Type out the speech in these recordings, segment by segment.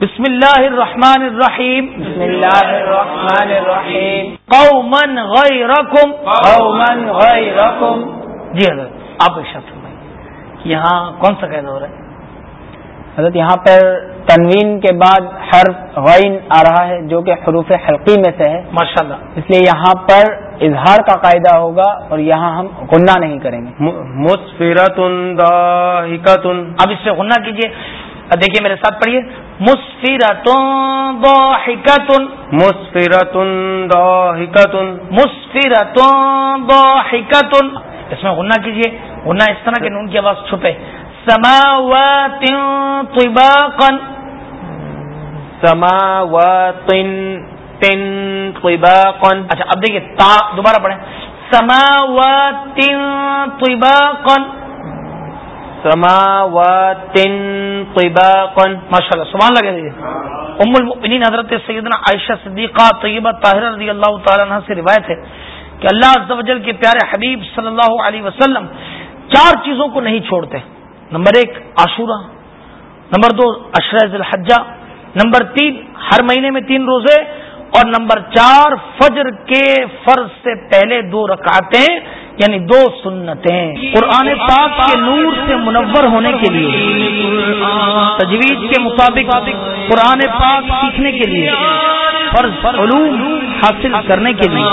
بسم اللہ الرحمن الرحیم. بسم اللہ الرحمن الرحیم. قوما غیرکم. قوما غیرکم. جی حضرت آپ ایک شخص فرمائیے یہاں کون سا قید ہو رہا ہے؟ حضرت یہاں پر تنوین کے بعد حرف غین آ رہا ہے جو کہ حروف حلقی میں سے ہے۔ ماشاء اللہ اس لیے یہاں پر اظہار کا قاعدہ ہوگا اور یہاں ہم غنہ نہیں کریں گے۔ ضاحکتن۔ اب اس سے غنہ کیجیے۔ اب دیکھیے میرے ساتھ پڑھیے۔ مسفرتن ضاحکتن مسفرتن ضاحکتن مسفرتن ضاحکتن اس میں غنہ کیجیے۔ غنہ اس طرح کہ نون کی آواز چھپے۔ سماوات طباقا۔ سماوات تن طباقا۔ اچھا اب دیکھیے تا دوبارہ پڑھیں۔ سماوات طباقا۔ سماوات طباقا. ماشاء اللہ سبحان اللہ کہہ ام المؤمنین حضرت سیدنا عائشہ صدیقہ طیبہ طاہرہ رضی اللہ تعالیٰ عنہ سے روایت ہے کہ اللہ عز و جل کے پیارے حبیب صلی اللہ علیہ وسلم چار چیزوں کو نہیں چھوڑتے. نمبر ایک، عاشورہ. نمبر دو اشرز الحجہ نمبر تین، ہر مہینے میں تین روزے. اور نمبر چار، فجر کے فرض سے پہلے دو رکعتیں یعنی دو سنتیں قرآن پاک کے نور سے منور ہونے کے لیے تجویز کے مطابق قرآن پاک سیکھنے کے لیے۔ فرض علوم حاصل کرنے کے لیے،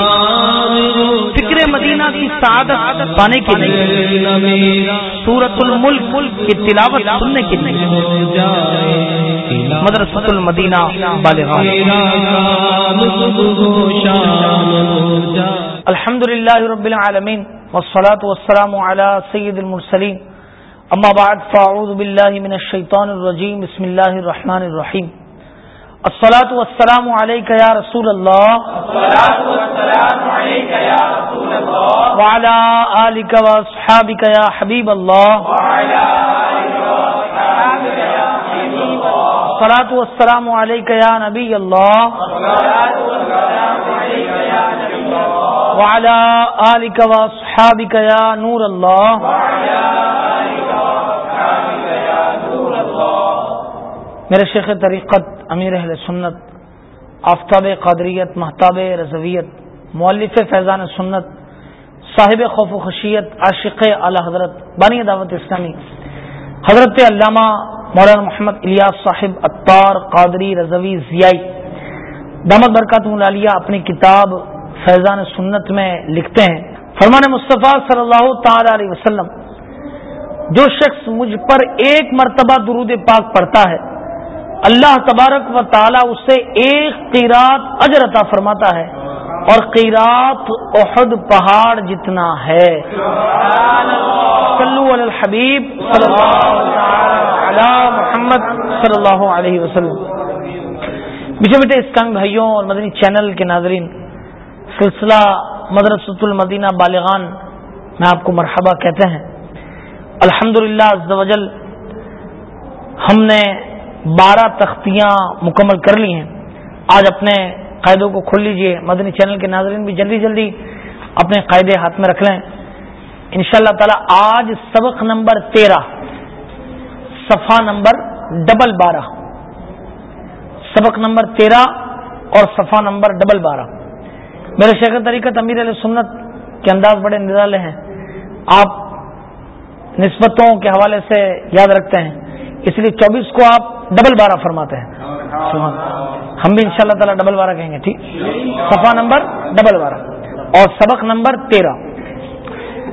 فکر مدینہ کی سعادت پانے کے لیے سورت الملک کی تلاوت سننے کے لیے، مدرسۃ المدینہ بالغان الحمد للہ رب العالمین، والصلاة والسلام على سید المرسلین۔ اما بعد، فاعوذ باللہ من الشیطان الرجیم، بسم اللہ الرحمن الرحیم۔ السلاۃ والسلام علیکہ یا رسول اللہ وعلى آلك وأصحابك يا حبيب الله. الصلاة والسلام عليك يا نبي الله. وعلى آلك وأصحابك يا نور الله. میرے شیخ طریقت امیر اہل سنت، آفتاب قادریت، محتاب رضویت مولف فیضان سنت، صاحب خوف و خشیت، عاشق اعلی حضرت، بانی دعوت اسلامی، حضرت علامہ مولانا محمد الیاس صاحب اطار قادری رضوی ضیائی دامت برکات ملالیہ اپنی کتاب فیضان سنت میں لکھتے ہیں۔ فرمان مصطفیٰ صلی اللہ تعالی علیہ وسلم، جو شخص مجھ پر ایک مرتبہ درود پاک پڑھتا ہے اللہ تبارک و تعالی اس سے ایک قیرات اجر عطا فرماتا ہے اور قیرات احد پہاڑ جتنا ہے۔ صلو علی الحبیب صلی اللہ علی محمد صلی اللہ علیہ وسلم۔ میٹھے میٹھے اسکانگ بھائیوں اور مدنی چینل کے ناظرین، سلسلہ مدرسۃ المدینہ بالغان میں آپ کو مرحبا کہتے ہیں۔ الحمد للہ ہم نے بارہ تختیاں مکمل کر لی ہیں۔ آج اپنے قاعدوں کو کھول لیجیے، مدنی چینل کے ناظرین بھی جلدی جلدی اپنے قاعدے ہاتھ میں رکھ لیں۔ ان شاء اللہ تعالی آج سبق نمبر تیرہ، صفحہ نمبر ڈبل بارہ۔ سبق نمبر تیرہ اور صفحہ نمبر ڈبل بارہ۔ میرے شیخ طریقت امیر علیہ سنت کے انداز بڑے نرالے ہیں۔ آپ نسبتوں کے حوالے سے یاد رکھتے ہیں۔ اس لیے چوبیس کو آپ ڈبل بارہ فرماتے ہیں۔ ہم بھی ان شاء اللہ تعالی ڈبل بارہ کہیں گے، ٹھیک؟ صفا نمبر ڈبل بارہ۔ اور سبق نمبر تیرہ۔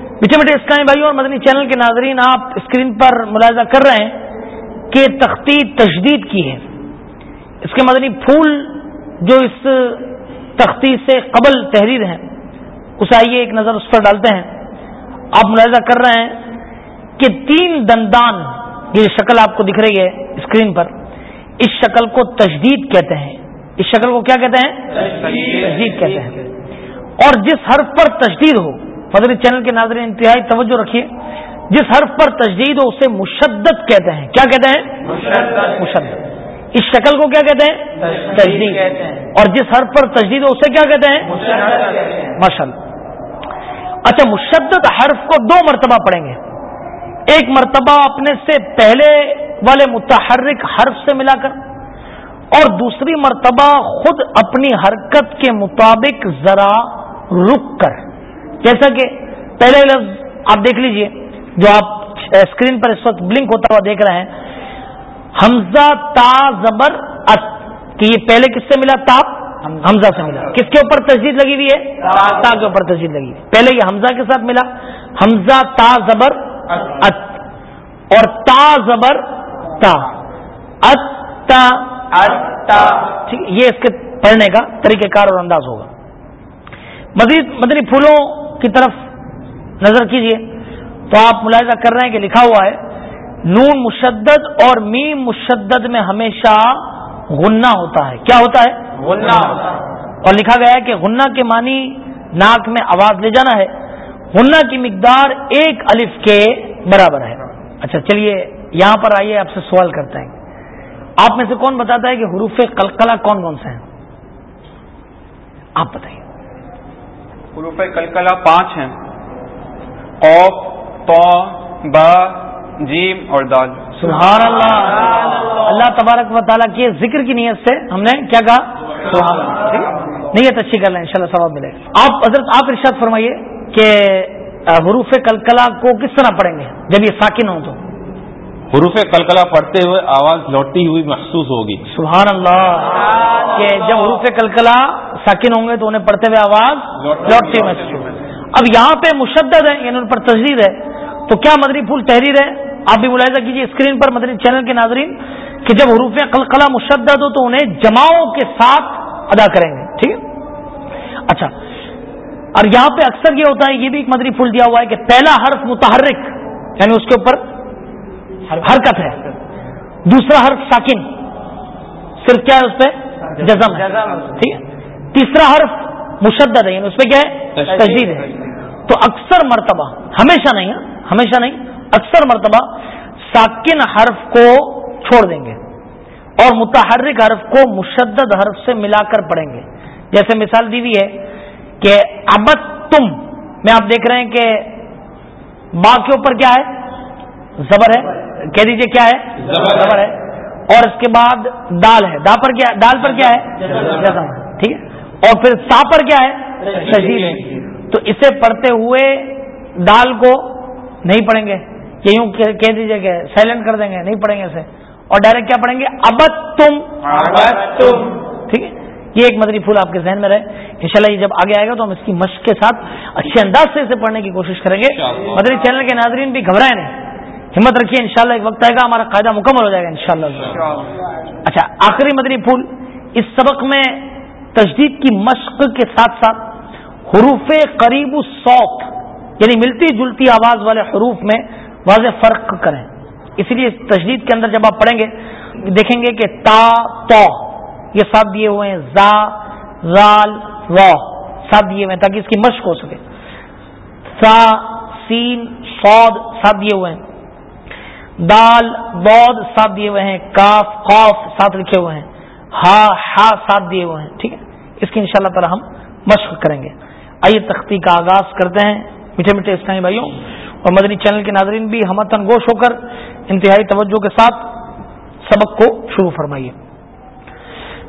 میٹھے میٹھے اسلامی بھائی اور مدنی چینل کے ناظرین، آپ اسکرین پر ملاحظہ کر رہے ہیں کہ تختی تشدید کی ہے۔ اس کے مدنی پھول جو اس تختی سے قبل تحریر ہیں، اسے آئیے ایک نظر اس پر ڈالتے ہیں۔ آپ ملاحظہ کر رہے ہیں کہ تین دندان یہ شکل آپ کو دکھ رہی ہے اسکرین پر اس شکل کو تجدید کہتے ہیں۔ اس شکل کو کیا کہتے ہیں؟ تجدید۔ کہتے ہیں۔ اور جس حرف پر تجدید ہو مدری چینل کے ناظرین انتہائی توجہ رکھیے۔ جس حرف پر تجدید ہو اسے مشدت کہتے ہیں۔ کیا کہتے ہیں؟ مشدت اس شکل کو کیا کہتے ہیں؟ تجدید اور جس حرف پر تجدید ہو اسے کیا کہتے ہیں؟ ماشاء اللہ اچھا مشدت حرف کو دو مرتبہ پڑھیں گے۔ ایک مرتبہ اپنے سے پہلے والے متحرک حرف سے ملا کر اور دوسری مرتبہ خود اپنی حرکت کے مطابق ذرا رک کر۔ جیسا کہ پہلے لفظ آپ دیکھ لیجیے جو آپ اسکرین پر اس وقت بلنک ہوتا ہوا دیکھ رہے ہیں۔ حمزہ تا زبر ات کہ یہ پہلے کس سے ملا؟ تاپ حمزہ سے ملا۔ کس کے اوپر تجدید لگی ہوئی ہے؟ تا۔ کے اوپر تجدید لگی پہلے یہ حمزہ کے ساتھ ملا۔ حمزہ تا زبر ات اور تا زبر تا. ات تا. ٹھیک یہ اس کے پڑھنے کا طریقہ کار اور انداز ہوگا۔ مزید مدنی پھولوں کی طرف نظر کیجیے۔ تو آپ ملاحظہ کر رہے ہیں کہ لکھا ہوا ہے نون مشدد اور میم مشدد میں ہمیشہ غنہ ہوتا ہے۔ کیا ہوتا ہے؟ غنہ اور لکھا گیا ہے کہ غنہ کے معنی ناک میں آواز لے جانا ہے۔ غنہ کی مقدار ایک الف کے برابر ہے۔ اچھا چلیے یہاں پر آئیے آپ سے سوال کرتے ہیں۔ آپ میں سے کون بتاتا ہے کہ حروف کلکلا کون کون سے ہیں؟ آپ بتائیے۔ حروف کلکلا پانچ ہیں۔ اوف تو با جیم اور دال۔ سبحان اللہ۔ اللہ تبارک و تعالیٰ کے ذکر کی نیت سے ہم نے کیا کہا؟ سبحان اللہ۔ نیت اچھی کر لیں ان شاء ثواب ملے۔ آپ حضرت آپ ارشاد فرمائیے۔ کہ حروف کلکلا کو کس طرح پڑھیں گے؟ جب یہ ساکن ہو تو۔ حروف کلکلا پڑھتے ہوئے آواز لوٹتی ہوئی محسوس ہوگی۔ سبحان اللہ۔ کہ جب حروف کلکلا ساکن ہوں گے تو انہیں پڑھتے ہوئے آواز لوٹتی ہوئی محسوس اب یہاں پہ مشدد ہے یعنی ان پر تجدید ہے۔ تو کیا مدری پھول تحریر ہے؟ آپ بھی ملاحظہ کیجیے اسکرین پر مدنی چینل کے ناظرین کہ جب حروف قلقلہ مشدد ہو تو انہیں جماؤں کے ساتھ ادا کریں گے۔ ٹھیک ہے؟ اچھا اور یہاں پہ اکثر یہ ہوتا ہے یہ بھی ایک مدنی پھول دیا ہوا ہے کہ پہلا حرف متحرک یعنی اس کے اوپر حرکت ہے۔ دوسرا حرف ساکن صرف کیا ہے اس پہ؟ جزم ہے۔ ٹھیک ہے۔ تیسرا حرف مشدد ہے یعنی اس پہ کیا ہے؟ تجدید ہے۔ تو اکثر مرتبہ ہمیشہ نہیں ہمیشہ نہیں اکثر مرتبہ ساکن حرف کو چھوڑ دیں گے اور متحرک حرف کو مشدد حرف سے ملا کر پڑھیں گے۔ جیسے مثال دی ہوئی ہے کہ ابت تم میں آپ دیکھ رہے ہیں کہ با کے اوپر کیا ہے؟ زبر ہے۔ کہہ دیجیے کیا ہے؟ زبر ہے۔ اور اس کے بعد دال ہے۔ دا پر کیا دال پر کیا ہے؟ ٹھیک ہے؟ اور پھر سا پر کیا ہے؟ شہید ہے تو اسے پڑھتے ہوئے دال کو نہیں پڑھیں گے۔ کہ یوں کہہ دیجیے کہ سائلنٹ کر دیں گے۔ نہیں پڑھیں گے اسے۔ اور ڈائریکٹ کیا پڑھیں گے؟ ابت تم۔ ٹھیک ہے؟ یہ ایک مدنی پھول آپ کے ذہن میں رہے۔ انشاءاللہ یہ جب آگے آئے گا تو ہم اس کی مشق کے ساتھ اچھے انداز سے اسے پڑھنے کی کوشش کریں گے۔ مدنی چینل کے ناظرین بھی گھبرائے نہیں۔ ہمت رکھیے انشاءاللہ ایک وقت آئے گا ہمارا قاعدہ مکمل ہو جائے گا انشاءاللہ۔ اچھا آخری مدنی پھول اس سبق میں تجدید کی مشق کے ساتھ ساتھ حروف قریب الصوت یعنی ملتی جلتی آواز والے حروف میں واضح فرق کریں۔ اسی لیے تجدید کے اندر جب آپ پڑھیں گے دیکھیں گے کہ تا تو۔ یہ سب دیے ہوئے ہیں، زا، زال و سب دیے ہوئے ہیں تاکہ اس کی مشق ہو سکے۔ سا، سین سود سب دیے ہوئے ہیں۔ دال بود ساتھ دیے ہوئے ہیں۔ کاف قوف ساتھ لکھے ہوئے ہیں۔ ہا ہا، ساتھ دیے ہوئے ہیں۔ ٹھیک ہے؟ اس کی انشاءاللہ تعالی ہم مشق کریں گے۔ آئیے تختی کا آغاز کرتے ہیں۔ میٹھے میٹھے اسلامی بھائیوں اور مدنی چینل کے ناظرین بھی ہم گوش ہو کر انتہائی توجہ کے ساتھ سبق کو شروع فرمائیے۔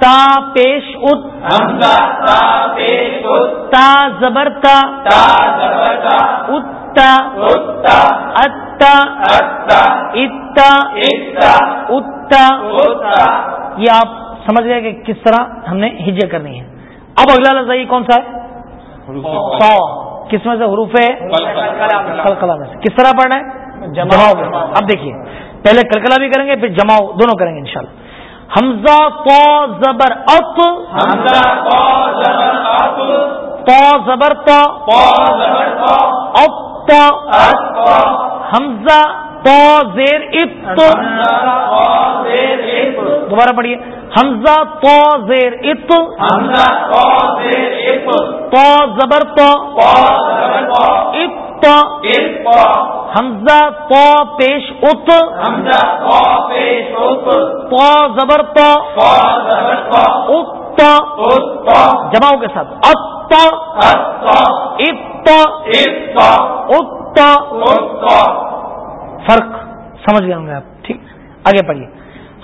تا پیش ات۔ تا زبر تا اتا۔ اتا۔ اتا۔ اتا۔ یہ آپ سمجھ گئے کہ کس طرح ہم نے ہجے کرنی ہے۔ اب اگلا لفظ کون سا ہے؟ سو کس میں سے حروف ہے؟ کلکلا میں سے۔ کس طرح پڑھنا ہے؟ جماؤ اب دیکھیے۔ پہلے کلکلا بھی کریں گے پھر جماؤ دونوں کریں گے انشاءاللہ۔ حمزہ تو زبر ات تو زبر تو ات حمزہ تو زیر ات دوبارہ پڑھیے. حمزہ تو زیر ات تو زبر تو ات حمزہ تو پیش ات۔ تو زبر تو ات۔ جماؤں کے ساتھ۔ ات۔ ات۔ فرق سمجھ گئے ہوں گے آپ ٹھیک؟ آگے پڑھیے۔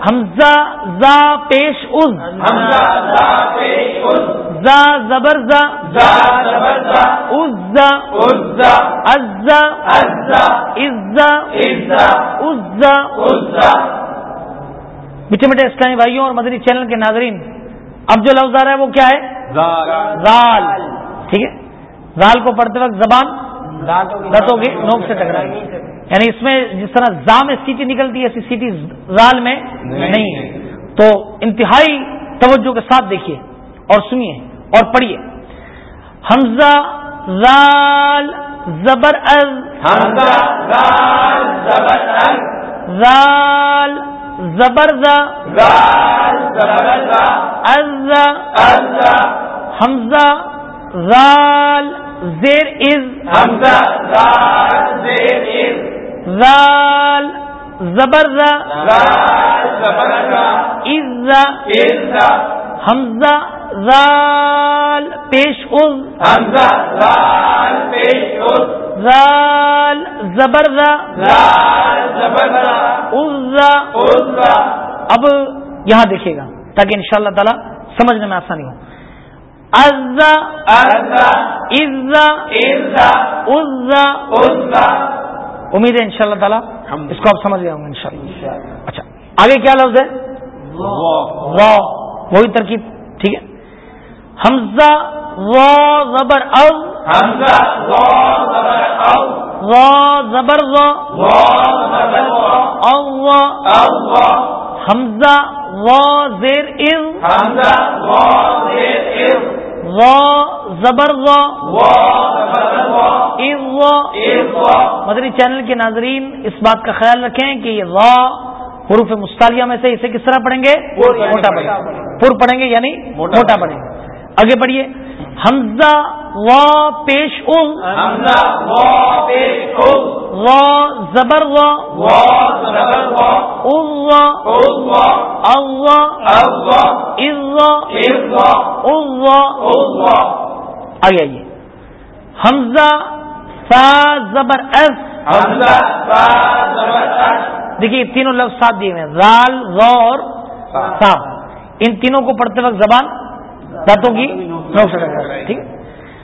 حمزہ زا پیش از زا زبر ز میٹھے میٹھے اسلامی بھائیوں اور مدری چینل کے ناظرین اب جو لفظ آ رہا ہے وہ کیا ہے؟ زال. ٹھیک ہے؟ زال کو پڑھتے وقت زبان دتوں کی نوک سے ٹکرائے یعنی اس میں جس طرح زا میں سیٹی نکلتی ہے ایسی سیٹی زال میں نہیں۔ تو انتہائی توجہ کے ساتھ دیکھیے اور سنیے اور پڑھیے۔ حمزہ زال زبر از زال زبر ز از حمزہ زال زیر از۔ زال زبر ز از حمزہ زال پیش از زال زبر اب یہاں دیکھیے گا تاکہ ان شاء اللہ تعالی سمجھنے میں آسانی ہو۔ عزا عزا عزا عزا عزا امید ہے ان شاء اللہ تعالیٰ اس کو آپ سمجھ گئے ہوں گے ان شاء اللہ اچھا آگے کیا لفظ ہے؟ وہی ترکیب ٹھیک ہے؟ حمزہ و زبر او. و زبر او. حمزہ و زیر و زبر مدری چینل کے ناظرین اس بات کا خیال رکھیں کہ یہ وا حروف مستعلیہ میں سے اسے کس طرح پڑھیں گے؟ موٹا پڑھیں گے۔ پور پڑھیں گے یعنی موٹا پڑھیں گے۔ آگے بڑھیے حمزہ و پیش زبر آگے آئیے حمزہ سا زبر ایس۔ دیکھیے تینوں لفظ ساتھ دیے ہوئے رال غور سا ان تینوں کو پڑھتے وقت زبان دانتوں کی ٹھیک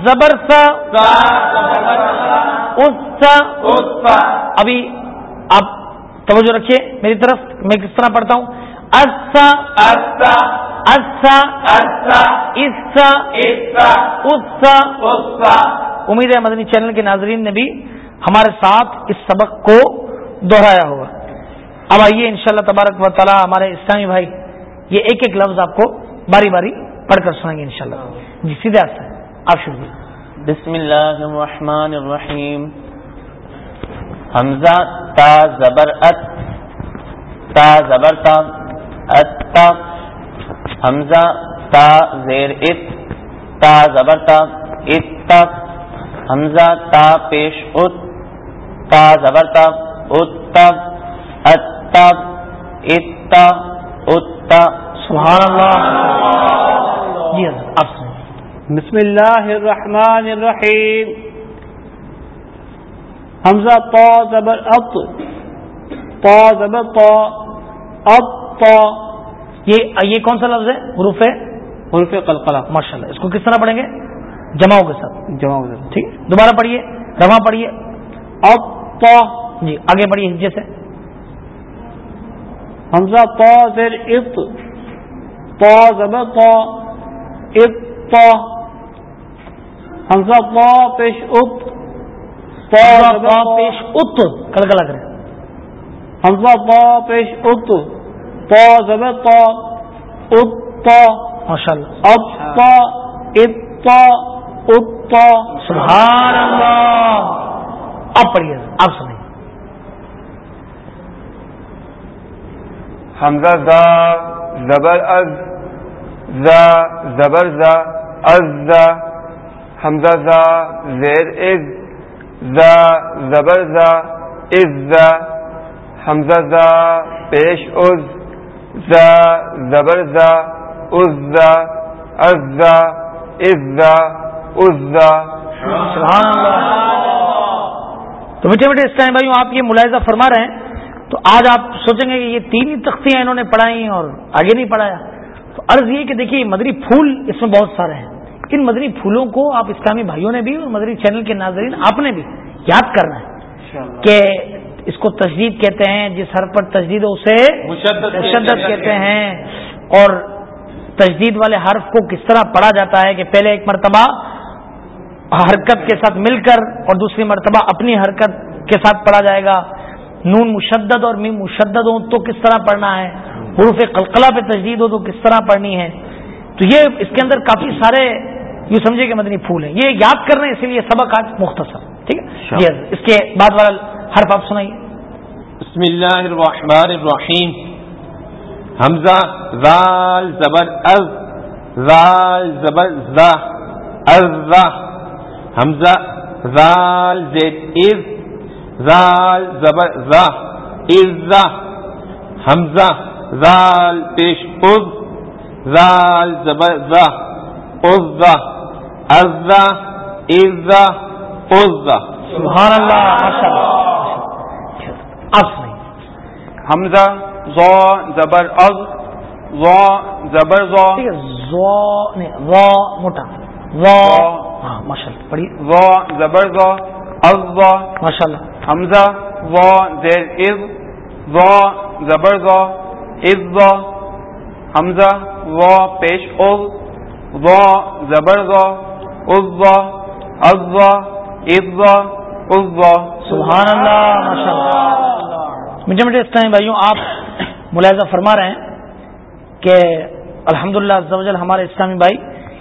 زبر سا اس ابھی آپ توجہ رکھیے میری طرف میں کس طرح پڑھتا ہوں اسا اسا اسا امید ہے مدنی چینل کے ناظرین نے بھی ہمارے ساتھ اس سبق کو دوہرایا ہوگا اب آئیے انشاءاللہ تبارک و تعالی ہمارے اسلامی بھائی یہ ایک ایک لفظ آپ کو باری باری پڑھ کر سنائیں گے انشاءاللہ۔ جی سیدھے آپ سے۔ آپ شروع بسم اللہ الرحمن الرحیم۔ حمزہ تا زبر ات تا زبر تا ات تا۔ حمزہ تا زیر ات۔ تا زبر تا ات تا۔ حمزہ تا پیش ات۔ تا زبر تا ات تا۔ ات تا ات تا ات سبحان اللہ۔ جی آپ بسم اللہ الرحمن الرحیم۔ حمزہ طا زبر اب طا زبر طا اب طا یہ یہ کون سا لفظ ہے؟ حروف ہے حروف قلقلہ۔ ماشاء اللہ اس کو کس طرح پڑھیں گے؟ جماؤں کے ساتھ۔ جمع ہو جائے ٹھیک ہے؟ دوبارہ پڑھیے۔ رواں پڑھیے۔ اب تو جی آگے بڑھیے ہجے سے۔ حمزہ تو زیر ات تو زبر تو حمزہ تو پیش تو پیش ات کلکلا کریں حمزہ تو پیش ات تو زبر تو ات تو ماشاء اللہ اب تو ات تو ات تو سبحان اللہ۔ اب پڑھیے آپ سنیں حمزہ زا زبر از زا زبر زا از زا حمزہ زا زیر از زا زبر زا از زا حمزہ زا پیش از زا زبر زا از زا از زا از زا از سبحان اللہ تو میٹھے میٹھے اسلام بھائیوں آپ یہ ملاحظہ فرما رہے ہیں۔ تو آج آپ سوچیں گے کہ یہ تین ہی تختیاں انہوں نے پڑھائی اور آگے نہیں پڑھایا۔ عرض یہ کہ دیکھیے مدری پھول اس میں بہت سارے ہیں۔ ان مدری پھولوں کو آپ اسلامی بھائیوں نے بھی اور مدری چینل کے ناظرین آپ نے بھی یاد کرنا ہے کہ اس کو تجدید کہتے ہیں جس حرف پر تجدید ہو اسے مشدد مشدد کہتے ہیں۔ اور تجدید والے حرف کو کس طرح پڑھا جاتا ہے کہ پہلے ایک مرتبہ حرکت کے ساتھ مل کر اور دوسری مرتبہ اپنی حرکت کے ساتھ پڑھا جائے گا۔ نون مشدد اور میم مشدد ہو تو کس طرح پڑھنا ہے؟ حروف قلقلہ پہ تجدید ہو تو کس طرح پڑھنی ہے؟ تو یہ اس کے اندر کافی سارے یوں سمجھے کہ مدنی پھول ہیں۔ یہ یاد کر رہے ہیں اسی لیے سبق آج مختصر ٹھیک ہے؟ اس کے بعد والا حرف آپ سنائیے۔ بسم اللہ الرحمن الرحیم۔ حمزہ زال زبر از۔ زال زبر زا از زا حمزہ زال زید از زال زبر زا از زا حمزہ زال پیش از زال زبر زا از زا از زا از زا از زا سبحان اللہ حمزہ زو زبر از زو زبر زو ٹھیک ہے زو نہیں وا موٹا. وا ہاں ماشاء اللہ پڑھیے. زو زبر زو زو ماشاء اللہ حمزہ زو زیر از زو زبر زو از زو حمزہ زو پیش از زو زبر زو از زو از زو از زو از زو سبحان اللہ ماشاء اللہ میٹھے میٹھے اسلامی بھائیوں آپ ملاحظہ فرما رہے ہیں کہ الحمد للہ ہمارے اسلامی بھائی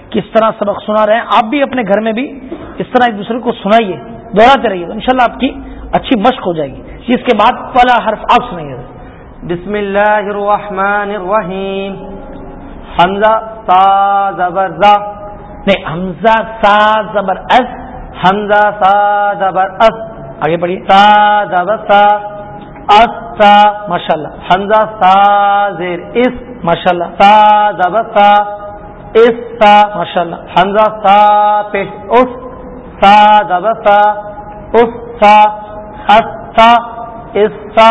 کس طرح سبق سنا رہے ہیں۔ آپ بھی اپنے گھر میں بھی اس طرح ایک دوسرے کو سنائیے۔ دوہراتے رہیے تو انشاءاللہ آپ کی اچھی مشق ہو جائے گی۔ اس کے بعد پہلا حرف آپ سنائیے۔ بسم اللہ الرحمن الرحیم۔ حمزہ تا زبر زا۔ نہیں حمزہ سا زبر اس۔ حمزہ سا زبر اس۔ آگے پڑھیے تا زبر سا۔ اس سا۔ ماشاء اللہ حمزہ سا زیر اس۔ ماشاء اللہ سا زبر سا۔ اس سا۔ ماشاء اللہ حمزہ سا پیش اس۔ سا زبر سا اس سا اس سا اس سا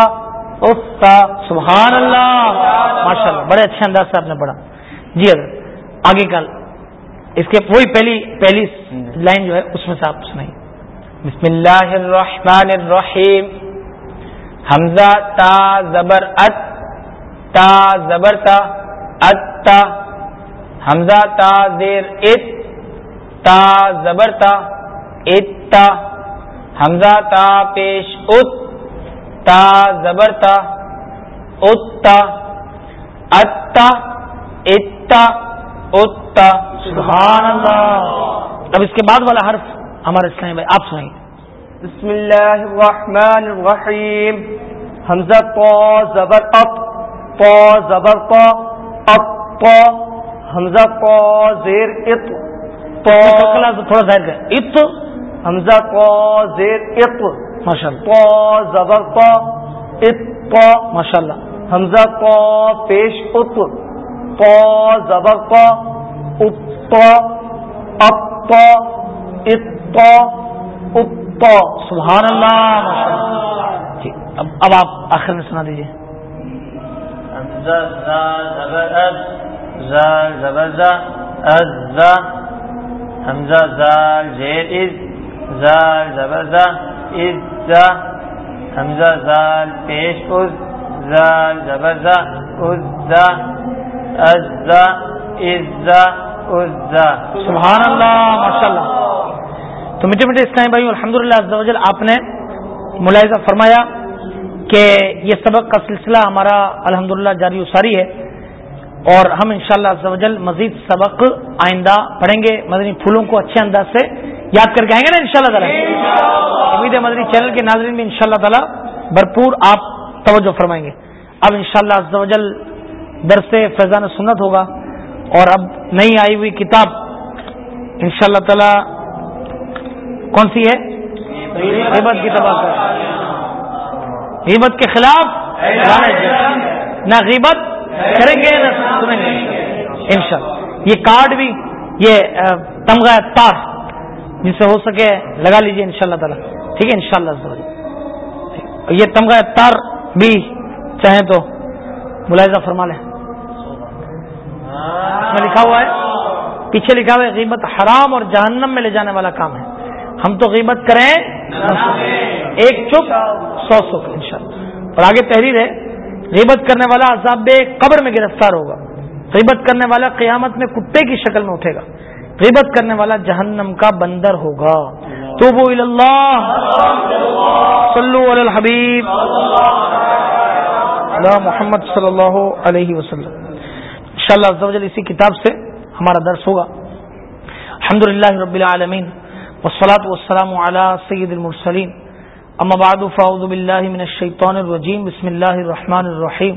اس سا سبحان اللہ ماشاء اللہ بڑے اچھے انداز سے آپ نے پڑھا جی حضرت آگے کل اس کے وہی پہلی پہلی لائن جو ہے اس میں سے آپ سنائیے بسم اللہ الرحمن الرحیم حمزہ تا زبر ات تا زبر تا ات تا حمزہ تا زیر ات تا زبر تا ات تا حمزہ تا پیش ات تا زبر تا ات تا ات تا ات تا ات تا سبحان اللہ۔ اب اس کے بعد والا حرف ہمارے اسلامی بھائی آپ سنائیے بسم اللہ الرحمن الرحیم۔ حمزہ تو زبر اپ تو زبر تو اپ تو۔ حمزہ تو زیر ات تو۔ تھوڑا ظاہر کر ات حمزہ تو زیر ات ماشاء اللہ تو زبر تو ات تو ماشاء اللہ حمزہ تو پیش ات تو زبر تو ات تو اپ تو ات تو ات تو سبحان اللہ ماشاء اللہ ٹھیک جی، اب اب آپ آخر میں سنا دیجیے زبر زبر، زا حمزہ زال زیر از۔ زال زبر زا، از، زا، حمزہ زال پیش، از زال زبر زا، از، زا ازا ازا ازا سبحان اللہ ماشاء اللہ تو میٹھے میٹھے اسلامی بھائی الحمد للہ آپ نے ملاحظہ فرمایا کہ یہ سبق کا سلسلہ ہمارا الحمد جاری اساری ہے اور ہم انشاءاللہ شاء مزید سبق آئندہ پڑھیں گے، مدنی پھولوں کو اچھے انداز سے یاد کر کے آئیں گے نا ان شاء اللہ تعالیٰ امید مدنی چینل کے ناظرین میں ان شاء اللہ تعالیٰ بھرپور آپ توجہ فرمائیں گے۔ اب ان شاء اللہ درس فیضان سنت ہوگا اور اب نئی آئی ہوئی کتاب ان شاء اللہ تعالی کون سی ہے؟ غیبت کی تباہ غیبت کے خلاف نہ غیبت کریں گے نہ سنیں گے۔ انشاءاللہ۔ یہ کارڈ بھی یہ تمغہ تار جس سے ہو سکے لگا لیجیے ان شاء اللہ تعالیٰ۔ ٹھیک ہے ان شاء اللہ یہ تمغہ تار بھی چاہیں تو ملاحظہ فرما لیں۔ اس میں لکھا ہوا ہے، پیچھے لکھا ہوا ہے، غیبت حرام اور جہنم میں لے جانے والا کام ہے۔ ہم تو غیبت کریں۔ ایک چپ، سو سکھ ان شاء اللہ اور آگے تحریر ہے، غیبت کرنے والا عذاب قبر میں گرفتار ہوگا۔ غیبت کرنے والا قیامت میں کتے کی شکل میں اٹھے گا۔ غیبت کرنے والا جہنم کا بندر ہوگا۔ تو وہ اللہ صلو علی الحبیب۔ محمد صلی اللہ علیہ وسلم۔ ان شاء اللہ اسی کتاب سے ہمارا درس ہوگا۔ الحمد للہ رب العالمین۔ والصلاة والسلام على سید المرسلین۔ اما بعد، فاعوذ باللہ من الشیطان الرجیم۔ بسم اللہ الرحمن الرحیم۔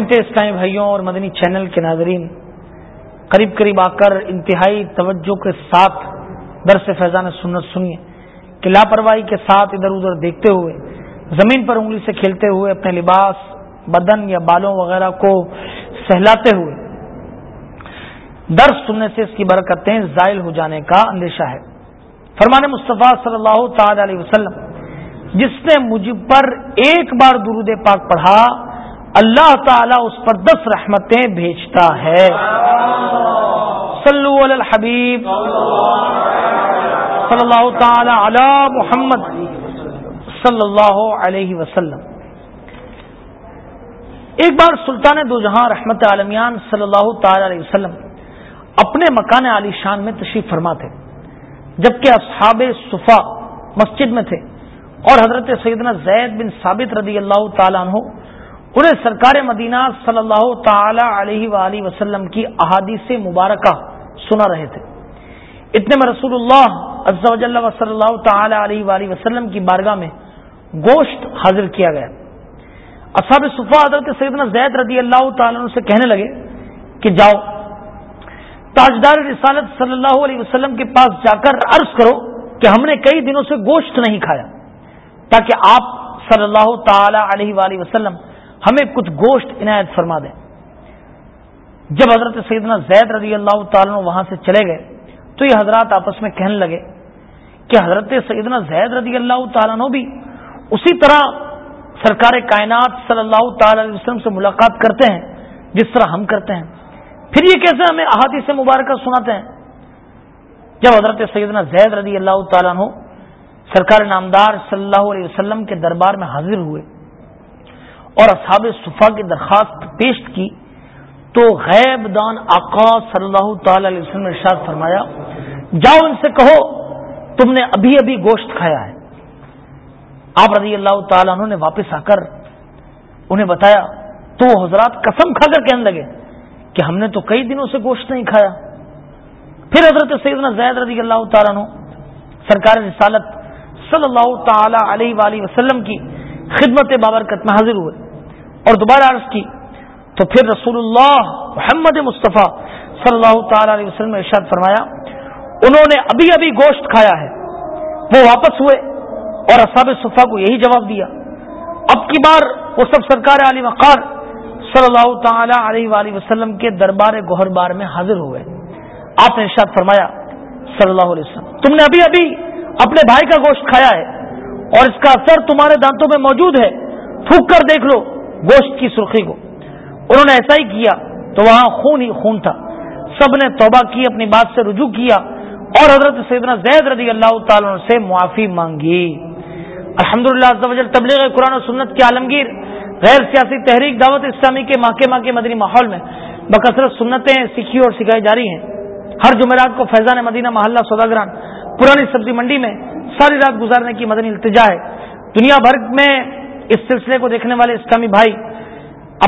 مٹھے اسلامی بھائیوں اور مدنی چینل کے ناظرین، قریب قریب آ کر انتہائی توجہ کے ساتھ درس فیضان سنت سنیے کہ لاپرواہی کے ساتھ ادھر ادھر دیکھتے ہوئے، زمین پر انگلی سے کھیلتے ہوئے اپنے لباس، بدن یا بالوں وغیرہ کو سہلاتے ہوئے درس سننے سے اس کی برکتیں زائل ہو جانے کا اندیشہ ہے۔ فرمان مصطفیٰ صلی اللہ تعالی علیہ وسلم، جس نے مجھ پر ایک بار درود پاک پڑھا اللہ تعالی اس پر دس رحمتیں بھیجتا ہے۔ صلو علی الحبیب۔ صلی اللہ تعالی علی محمد صلی اللہ علیہ وسلم۔ ایک بار سلطان دو جہاں رحمت عالمیان صلی اللہ تعالی علیہ وسلم اپنے مکان علی شان میں تشریف فرما تھے جبکہ اصحاب صفا مسجد میں تھے اور حضرت سیدنا زید بن ثابت رضی اللہ تعالیٰ عنہ انہیں سرکار مدینہ صلی اللہ تعالی علیہ وآلہ وسلم کی احادیث مبارکہ سنا رہے تھے۔ اتنے میں رسول اللہ عز و جل صلی اللہ تعالی علیہ وآلہ وسلم کی بارگاہ میں گوشت حاضر کیا گیا۔ اصحاب صفا حضرت سیدنا زید رضی اللہ تعالیٰ عنہ سے کہنے لگے کہ جاؤ، تاجدار رسالت صلی اللہ علیہ وسلم کے پاس جا کر عرض کرو کہ ہم نے کئی دنوں سے گوشت نہیں کھایا، تاکہ آپ صلی اللہ تعالی علیہ وآلہ وسلم ہمیں کچھ گوشت عنایت فرما دیں۔ جب حضرت سیدنا زید رضی اللہ تعالیٰ وہاں سے چلے گئے تو یہ حضرات آپس میں کہنے لگے کہ حضرت سیدنا زید رضی اللہ تعالیٰ بھی اسی طرح سرکار کائنات صلی اللہ تعالی علیہ وسلم سے ملاقات کرتے ہیں، جس طرح ہم کرتے ہیں۔ پھر یہ کیسے ہمیں احادیث مبارکہ سناتے ہیں؟ جب حضرت سیدنا زید رضی اللہ تعالیٰ سرکار نامدار صلی اللہ علیہ وسلم کے دربار میں حاضر ہوئے اور اصحاب صفا کی درخواست پیش کی، تو غیب دان آقا صلی اللہ تعالی علیہ وسلم نے ارشاد فرمایا، جاؤ ان سے کہو، تم نے ابھی ابھی گوشت کھایا ہے۔ آپ رضی اللہ تعالیٰ عنہ نے واپس آ کر انہیں بتایا، تو وہ حضرات قسم کھا کر کہنے لگے کہ ہم نے تو کئی دنوں سے گوشت نہیں کھایا۔ پھر حضرت سیدنا زید رضی اللہ تعالیٰ عنہ، سرکار رسالت صلی اللہ تعالی علیہ وآلہ وسلم کی خدمت بابرکت میں حاضر ہوئے۔ اور دوبارہ عرض کی، تو پھر رسول اللہ محمد مصطفیٰ صلی اللہ تعالی علیہ وسلم نے ارشاد فرمایا، انہوں نے ابھی ابھی گوشت کھایا ہے، وہ واپس ہوئے اور اصحاب صفا کو یہی جواب دیا۔ اب کی بار وہ سب سرکار علی وقار صلی اللہ تعالی علیہ وآلہ وسلم کے دربار گوہر بار میں حاضر ہوئے۔ آپ نے ارشاد فرمایا، صلی اللہ علیہ وسلم، تم نے ابھی ابھی اپنے بھائی کا گوشت کھایا ہے اور اس کا اثر تمہارے دانتوں میں موجود ہے، پھونک کر دیکھ لو۔ گوشت کی سرخی کو۔ انہوں نے ایسا ہی کیا تو وہاں خون ہی خون تھا۔ سب نے توبہ کی، اپنی بات سے رجوع کیا اور حضرت سیدنا زید رضی اللہ تعالیٰ سے معافی مانگی۔ الحمد للہ تبلیغ قرآن و سنت کے عالمگیر، غیر سیاسی تحریک دعوت اسلامی کے ماں کے ماں کے مدنی ماحول میں بکثرت سنتیں سیکھی اور سکھائی جاری ہیں۔ ہر جمعرات کو فیضان مدینہ محلہ سوداگران، پرانی سبزی منڈی میں ساری رات گزارنے کی مدنی التجا ہے۔ دنیا بھر میں اس سلسلے کو دیکھنے والے اسلامی بھائی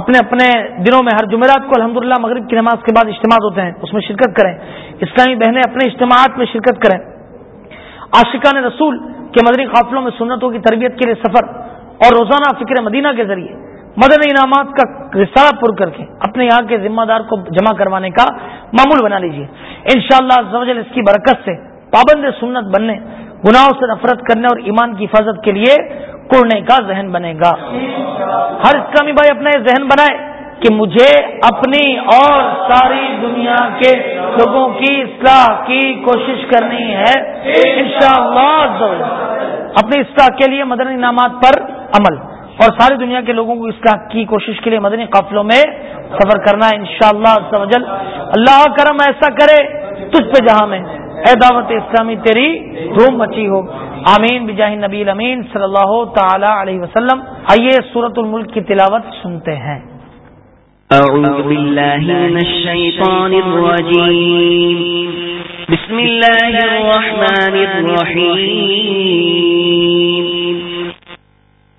اپنے اپنے دنوں میں ہر جمعرات کو الحمدللہ مغرب کی نماز کے بعد اجتماع ہوتے ہیں، اس میں شرکت کریں۔ اسلامی بہنیں اپنے اجتماعات میں شرکت کریں۔ عاشقان رسول کے مدنی قافلوں میں سنتوں کی تربیت کے لیے سفر اور روزانہ فکر مدینہ کے ذریعے۔ مدنی انعامات کا رسالہ پر کر کے اپنے یہاں کے ذمہ دار کو جمع کروانے کا معمول بنا لیجیے ان شاء اللہ اس کی برکت سے پابند سنت بننے، گناہوں سے نفرت کرنے اور ایمان کی حفاظت کے لیے کوڑنے کا ذہن بنے گا۔ ہر اسلامی بھائی اپنا یہ ذہن بنائے کہ مجھے اپنی اور ساری دنیا کے لوگوں کی اصلاح کی کوشش کرنی ہے۔ انشاءاللہ اپنی اصلاح کے لیے مدنی انعامات پر عمل۔ اور ساری دنیا کے لوگوں کو اصلاح کی کوشش کے لیے مدنی قافلوں میں سفر کرنا ہے۔ انشاءاللہ اللہ اللہ کرم ایسا کرے تجھ پہ جہاں میں۔ اے دعوت اسلامی، تیری دھوم مچی ہو۔ آمین بجاہ نبی امین صلی اللہ تعالی علیہ وسلم۔ آئیے سورت الملک کی تلاوت سنتے ہیں۔ اعوذ باللہ من الشیطان الرجیم۔ بسم اللہ الرحمن الرحیم۔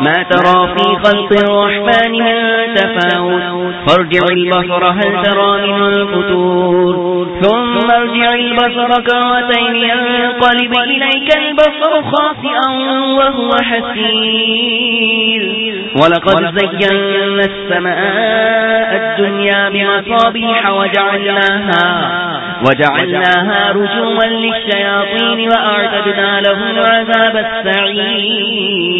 ما ترى في خلق الرحمن من تفاوت. فارجع البصر، هل ترى من الفتور؟ ثم ارجع البصر كرتين، ينقلب إليك البصر خاسئا وهو حسير. ولقد زينا السماء الدنيا بمصابيح وجعلناها وجعلناها رجوما للشياطين وأعتدنا لهم عذاب السعير.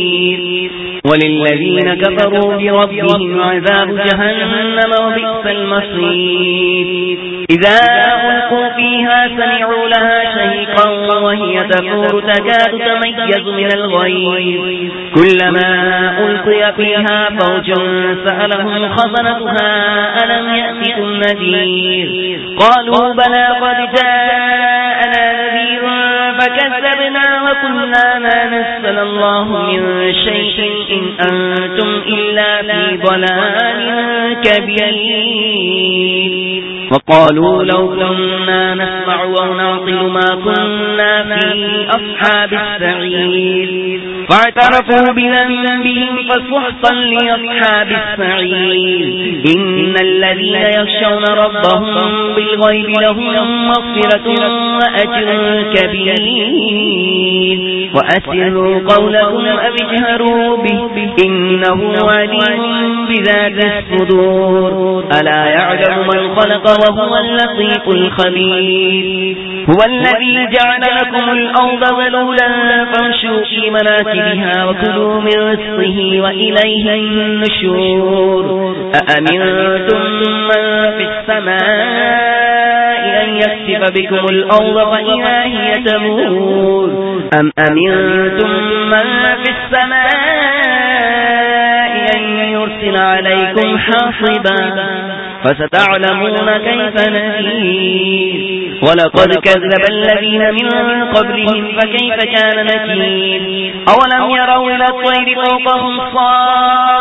وللذين كفروا بربهم عذاب جهنم وبئس المصير. إذا ألقوا فيها سمعوا لها شهيقا وهي تفور تكاد تميز من الغير كلما ألقي فيها فوج سألهم خزنتها ألم يأتكم نذير؟ قالوا بلى لقد جاء وقلنا ما نسل الله من شيء إن أنتم إلا في ضلال كبير. وقالوا لو كنا نسمع ونعطل ما كنا في أصحاب السعير. فاعترفوا بذنبهم فسحطا لأصحاب السعير. إن الذين يخشون ربهم بالغيب لهم مغفرة وأجر كبير. وأسروا قولكم أبجهروا به، إنه عليم بذات الصدور. ألا يعلم من خلق وهو اللطيف الخبير. هو الذي جعل لكم الأرض ذلولا فانشوا في مناكبها وكلوا من رزقه وإليه النشور. أأمنتم من في السماء أن بكم الأرض فإذا هي تمور. أم أمنتم من في السماء أن يرسل عليكم حاصبا فستعلمون كيف نذير. ولقد كذب الذين من قبلهم فكيف كان نكير أولم يروا إلى الطير فوقهم صافات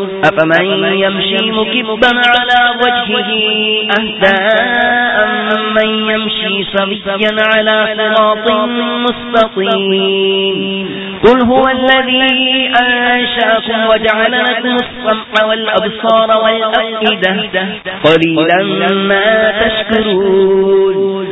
أفمن يمشي مكبا على وجهه أهداء من يمشي سبيا على صراط مستقيم. قل هو الذي أنشاكم وجعل لكم السمع والأبصار والأفئدة قليلا ما تشكرون.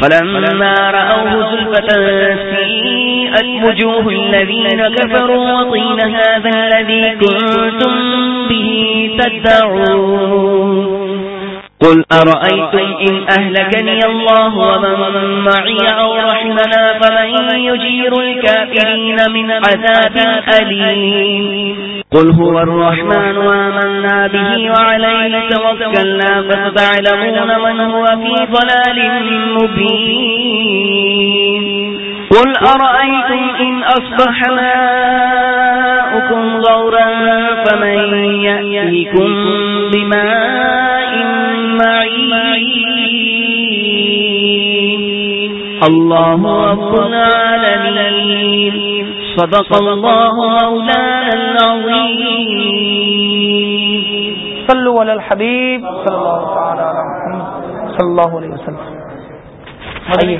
فلما رأوه زلفة سيئت وجوه الذين كفروا وطين هذا الذي كنتم به تدعون. قل أرأيتم إن أهلكني الله ومن معي أو رحمنا فمن يجير الكافرين من عذاب أليم. قل هو الرحمن وآمنا به وعليه توكلنا فستعلمون من هو في ضلال مبين. قل أرأيتم إن أصبح ماؤكم غورا فمن يأتيكم بماء معين الله رب العالمين صدق الله مولانا العظيم. صلوا علی الحبیب صلی اللہ تعالی علی محمد. صلی اللہ علیہ وسلم. آئیے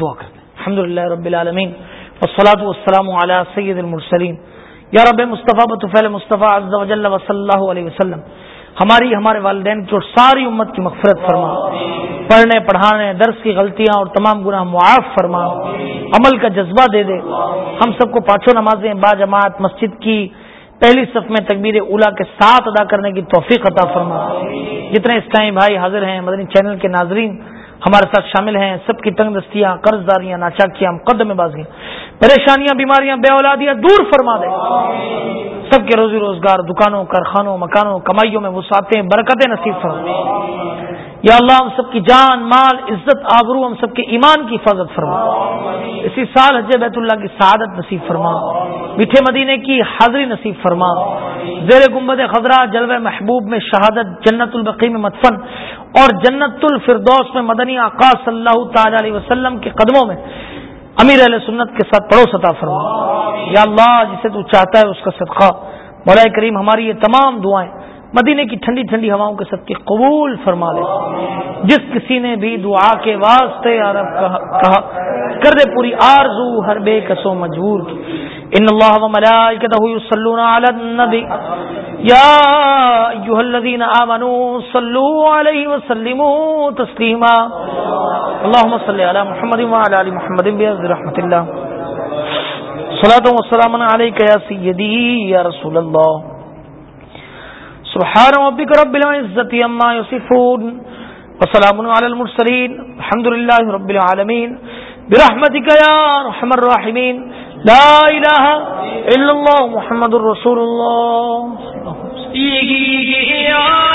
دعا کرتے ہیں. الحمد للہ رب العالمین. والصلاة والسلام علی سید المرسلین. یا رب مصطفیٰ بطفیل مصطفیٰ عز و جل و صلی اللہ علیہ وسلم. ہماری ہمارے والدین کی اور ساری امت کی مغفرت فرما۔ پڑھنے، پڑھانے، درس کی غلطیاں اور تمام گناہ معاف فرما۔ عمل کا جذبہ دے دے۔ ہم سب کو پانچوں نمازیں با جماعت مسجد کی پہلی صف میں تکبیر اولا کے ساتھ ادا کرنے کی توفیق عطا فرما۔ جتنے اسلامی بھائی حاضر ہیں، مدنی چینل کے ناظرین ہمارے ساتھ شامل ہیں، سب کی تنگ دستیاں، قرض داریاں، ناچاکیاں، مقدمے بازیاں، پریشانیاں، بیماریاں، بے اولادیاں دور فرما دے۔ سب کے روزی روزگار، دکانوں، کارخانوں، مکانوں، کمائیوں میں وسعتیں، برکتیں نصیب فرما۔ یا اللہ ہم سب کی جان، مال، عزت، آبرو، ہم سب کے ایمان کی حفاظت فرما۔ اسی سال حج بیت اللہ کی سعادت نصیب فرما۔ میٹھے مدینے کی حاضری نصیب فرما۔ زیر گمبد خزرہ جلوہ محبوب میں شہادت، جنت البقی میں مدفن اور جنت الفردوس میں مدنی آقا صلی اللہ تعالی علیہ وسلم کے قدموں میں امیر علیہ سنت کے ساتھ پڑوس عطا فرما۔ یا اللہ، جسے تو چاہتا ہے اس کا صدقہ۔ مولا کریم، ہماری یہ تمام دعائیں مدینے کی ٹھنڈی ٹھنڈی ہواؤں کے سب کی قبول فرما لے۔ جس کسی نے بھی دعا کے واسطے عرب کہا کر دے پوری آرزو ہر بے کسو مجبور کی۔ ان اللہ و ملائکتہ یصلون علی النبی۔ یا ایھا الذین آمنوا صلوا علیہ وسلموا تسلیما۔ اللهم صل علی محمد وعلى ال محمد برحمت اللہ۔ صلاۃ و سلام علیک یا سیدی یا رسول اللہ۔ سبحان ربك رب العزة عما يصفون وسلام على المرسلين الحمد لله رب العالمين برحمتك يا ارحم الراحمين لا اله الا الله محمد رسول الله میرا